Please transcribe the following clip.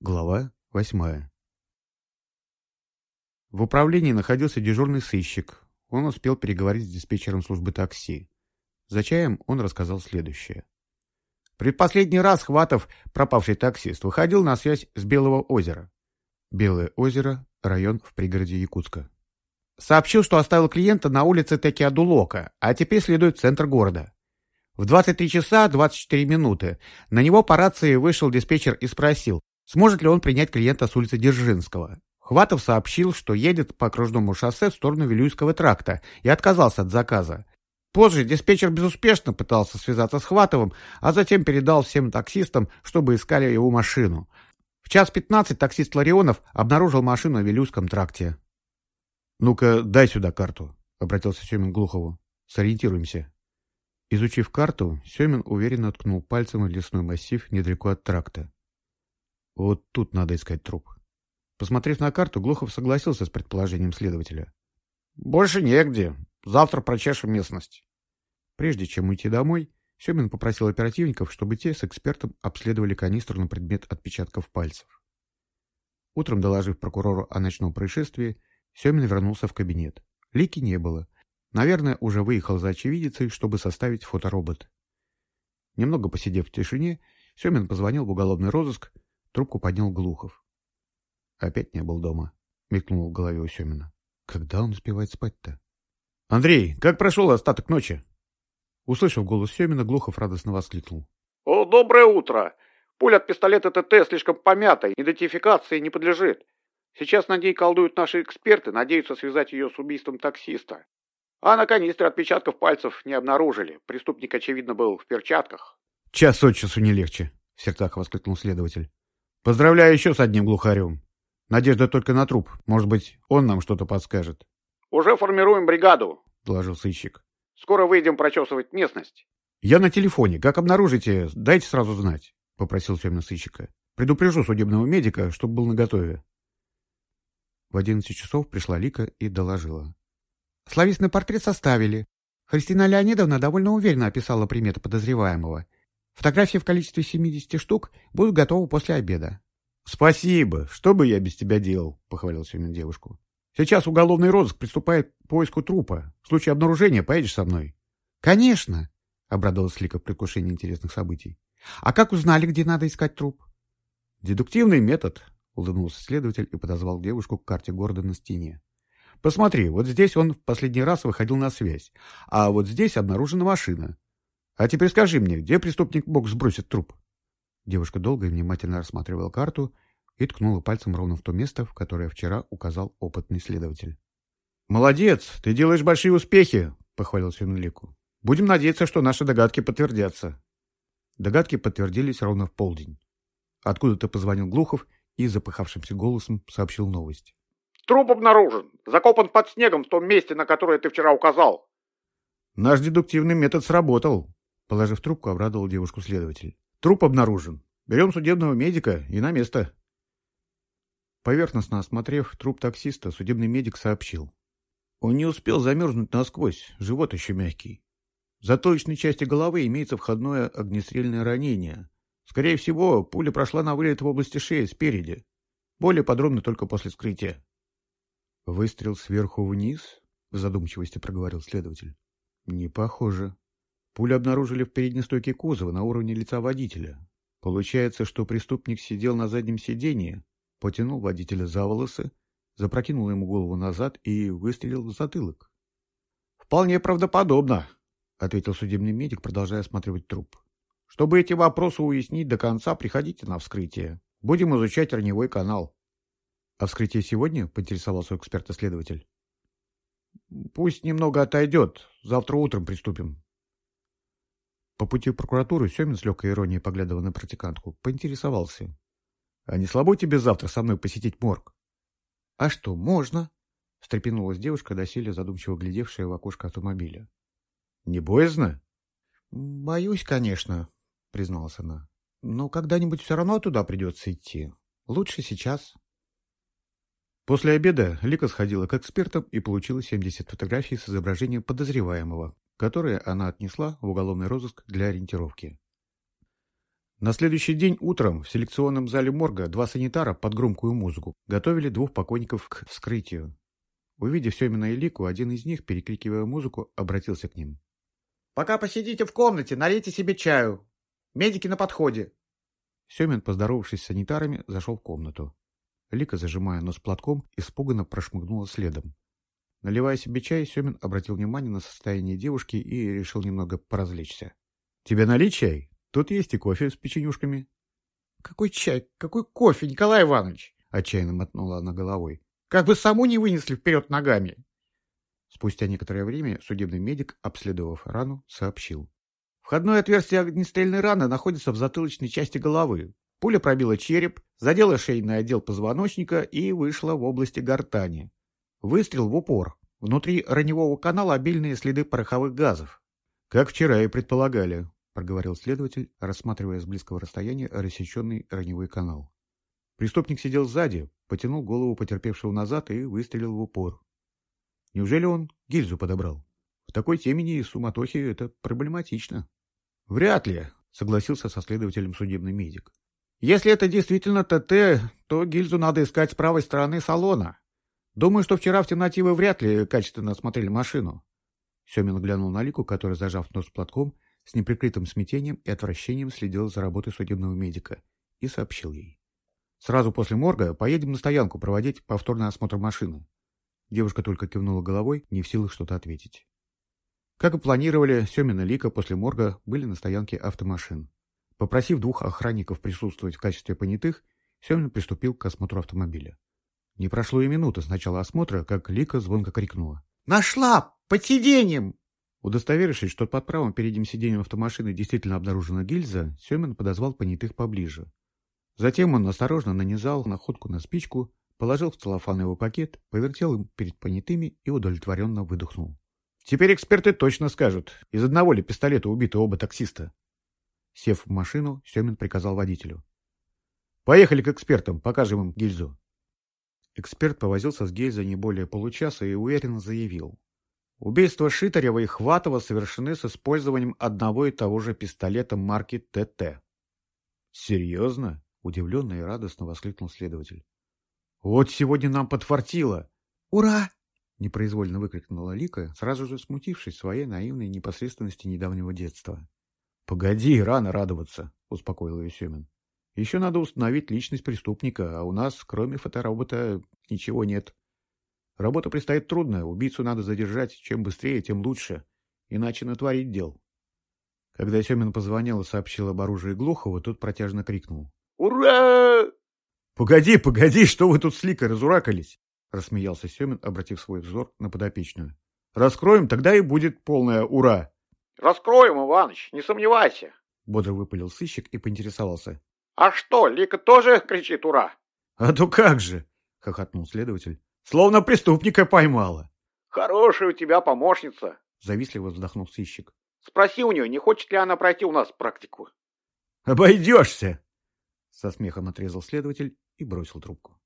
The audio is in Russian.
Глава восьмая В управлении находился дежурный сыщик. Он успел переговорить с диспетчером службы такси. За чаем он рассказал следующее. Предпоследний раз Хватов, пропавший таксист, выходил на связь с Белого озера. Белое озеро – район в пригороде Якутска. Сообщил, что оставил клиента на улице Текиадулока, а теперь следует в центр города. В 23 часа 24 минуты на него по рации вышел диспетчер и спросил, Сможет ли он принять клиента с улицы Дзержинского? Хватов сообщил, что едет по окружному шоссе в сторону Вилюйского тракта и отказался от заказа. Позже диспетчер безуспешно пытался связаться с Хватовым, а затем передал всем таксистам, чтобы искали его машину. В час пятнадцать таксист Ларионов обнаружил машину в Вилюйском тракте. «Ну-ка, дай сюда карту», — обратился Семин к Глухову. «Сориентируемся». Изучив карту, Семин уверенно ткнул пальцем в лесной массив недалеко от тракта. Вот тут надо искать труп. Посмотрев на карту, Глухов согласился с предположением следователя. «Больше негде. Завтра прочешем местность». Прежде чем уйти домой, Семин попросил оперативников, чтобы те с экспертом обследовали канистру на предмет отпечатков пальцев. Утром, доложив прокурору о ночном происшествии, Семин вернулся в кабинет. Лики не было. Наверное, уже выехал за очевидицей, чтобы составить фоторобот. Немного посидев в тишине, Семин позвонил в уголовный розыск, Трубку поднял Глухов. Опять не был дома. Мелькнуло в голове у Семина. Когда он успевает спать-то? «Андрей, как прошел остаток ночи?» Услышав голос Семина, Глухов радостно воскликнул. «О, доброе утро! Пуля от пистолета ТТ слишком помята, идентификации не подлежит. Сейчас на ней колдуют наши эксперты, надеются связать ее с убийством таксиста. А на канистре отпечатков пальцев не обнаружили. Преступник, очевидно, был в перчатках». «Час от часу не легче», — в сердцах воскликнул следователь. Поздравляю еще с одним глухарем. Надежда только на труп. Может быть, он нам что-то подскажет. Уже формируем бригаду, доложил сыщик. Скоро выйдем прочесывать местность. Я на телефоне. Как обнаружите, дайте сразу знать, попросил Семен сыщика. Предупрежу судебного медика, чтобы был наготове. В одиннадцать часов пришла Лика и доложила. Словесный портрет составили. Христина Леонидовна довольно уверенно описала приметы подозреваемого Фотографии в количестве 70 штук будут готовы после обеда. «Спасибо. Что бы я без тебя делал?» — похвалил Семен девушку. «Сейчас уголовный розыск приступает к поиску трупа. В случае обнаружения поедешь со мной?» «Конечно!» — обрадовалась Лика в предвкушении интересных событий. «А как узнали, где надо искать труп?» «Дедуктивный метод», — улыбнулся следователь и подозвал девушку к карте города на стене. «Посмотри, вот здесь он в последний раз выходил на связь, а вот здесь обнаружена машина. А теперь скажи мне, где преступник мог сбросить труп? Девушка долго и внимательно рассматривала карту и ткнула пальцем ровно в то место, в которое вчера указал опытный следователь. «Молодец! Ты делаешь большие успехи!» — похвалил Сюнлику. «Будем надеяться, что наши догадки подтвердятся». Догадки подтвердились ровно в полдень. Откуда-то позвонил Глухов и запыхавшимся голосом сообщил новость. «Труп обнаружен! Закопан под снегом в том месте, на которое ты вчера указал!» «Наш дедуктивный метод сработал!» Положив трубку, обрадовал девушку следователь. Труп обнаружен. Берем судебного медика и на место. Поверхностно осмотрев труп таксиста, судебный медик сообщил. Он не успел замерзнуть насквозь, живот еще мягкий. В затылочной части головы имеется входное огнестрельное ранение. Скорее всего, пуля прошла на вылет в области шеи спереди. Более подробно только после вскрытия. «Выстрел сверху вниз?» — в задумчивости проговорил следователь. «Не похоже», Пулю обнаружили в передней стойке кузова на уровне лица водителя. Получается, что преступник сидел на заднем сиденье, потянул водителя за волосы, запрокинул ему голову назад и выстрелил в затылок. «Вполне правдоподобно», — ответил судебный медик, продолжая осматривать труп. «Чтобы эти вопросы уяснить до конца, приходите на вскрытие. Будем изучать раневой канал». «А вскрытие сегодня?» — поинтересовался у эксперта-следователь. «Пусть немного отойдет. Завтра утром приступим», по пути в прокуратуру Семин с легкой иронией, поглядывая на практикантку, поинтересовался. — А не слабо тебе завтра со мной посетить морг? — А что, можно? — встрепенулась девушка, доселе задумчиво глядевшая в окошко автомобиля. — Не боязно? — Боюсь, конечно, — призналась она. — Но когда-нибудь все равно туда придется идти. Лучше сейчас. После обеда Лика сходила к экспертам и получила 70 фотографий с изображением подозреваемого, которые она отнесла в уголовный розыск для ориентировки. На следующий день утром в селекционном зале морга два санитара под громкую музыку готовили двух покойников к вскрытию. Увидев Семина и Лику, один из них, перекрикивая музыку, обратился к ним. «Пока посидите в комнате, налейте себе чаю. Медики на подходе». Семин, поздоровавшись с санитарами, зашел в комнату. Лика, зажимая нос платком, испуганно прошмыгнула следом. Наливая себе чай, Семин обратил внимание на состояние девушки и решил немного поразвлечься. «Тебе налить чай?» Тут есть и кофе с печенюшками. — Какой чай? Какой кофе, Николай Иванович? — отчаянно мотнула она головой. — Как бы саму не вынесли вперед ногами. Спустя некоторое время судебный медик, обследовав рану, сообщил. Входное отверстие огнестрельной раны находится в затылочной части головы. Пуля пробила череп, задела шейный отдел позвоночника и вышла в области гортани. Выстрел в упор. Внутри раневого канала обильные следы пороховых газов. Как вчера и предполагали, проговорил следователь, рассматривая с близкого расстояния рассеченный раневой канал. Преступник сидел сзади, потянул голову потерпевшего назад и выстрелил в упор. Неужели он гильзу подобрал? В такой темени и суматохе это проблематично. Вряд ли, согласился со следователем судебный медик. Если это действительно ТТ, то гильзу надо искать с правой стороны салона. Думаю, что вчера в темноте вы вряд ли качественно осмотрели машину. Семин глянул на Лику, которая, зажав нос платком, с неприкрытым смятением и отвращением следил за работой судебного медика и сообщил ей. «Сразу после морга поедем на стоянку проводить повторный осмотр машины». Девушка только кивнула головой, не в силах что-то ответить. Как и планировали, Семин и Лика после морга были на стоянке автомашин. Попросив двух охранников присутствовать в качестве понятых, Семин приступил к осмотру автомобиля. Не прошло и минуты с начала осмотра, как Лика звонко крикнула. «Нашла! Под сиденьем!» Удостоверившись, что под правым передним сиденьем автомашины действительно обнаружена гильза, Семин подозвал понятых поближе. Затем он осторожно нанизал находку на спичку, положил в целлофановый пакет, повертел им перед понятыми и удовлетворенно выдохнул. «Теперь эксперты точно скажут, из одного ли пистолета убиты оба таксиста». Сев в машину, Семин приказал водителю. «Поехали к экспертам, покажем им гильзу». Эксперт повозился с гильзой не более получаса и уверенно заявил. Убийства Шитарева и Хватова совершены с использованием одного и того же пистолета марки ТТ. «Серьезно?» — удивленно и радостно воскликнул следователь. «Вот сегодня нам подфартило!» «Ура!» — непроизвольно выкрикнула Лика, сразу же смутившись своей наивной непосредственности недавнего детства. «Погоди, рано радоваться!» — успокоил ее Семин. «Еще надо установить личность преступника, а у нас, кроме фоторобота, ничего нет». Работа предстоит трудная, убийцу надо задержать, чем быстрее, тем лучше, иначе натворить дел. Когда Семин позвонил и сообщил об оружии Глухова, тот протяжно крикнул. «Ура!» «Погоди, погоди, что вы тут с Ликой разуракались?» — рассмеялся Семин, обратив свой взор на подопечную. «Раскроем, тогда и будет полное ура!» «Раскроем, Иваныч, не сомневайся!» — бодро выпалил сыщик и поинтересовался. «А что, Лика тоже кричит ура?» «А то как же!» — хохотнул следователь. Словно преступника поймала. Хорошая у тебя помощница. Завистливо вздохнул сыщик. Спроси у нее, не хочет ли она пройти у нас практику. Обойдешься. Со смехом отрезал следователь и бросил трубку.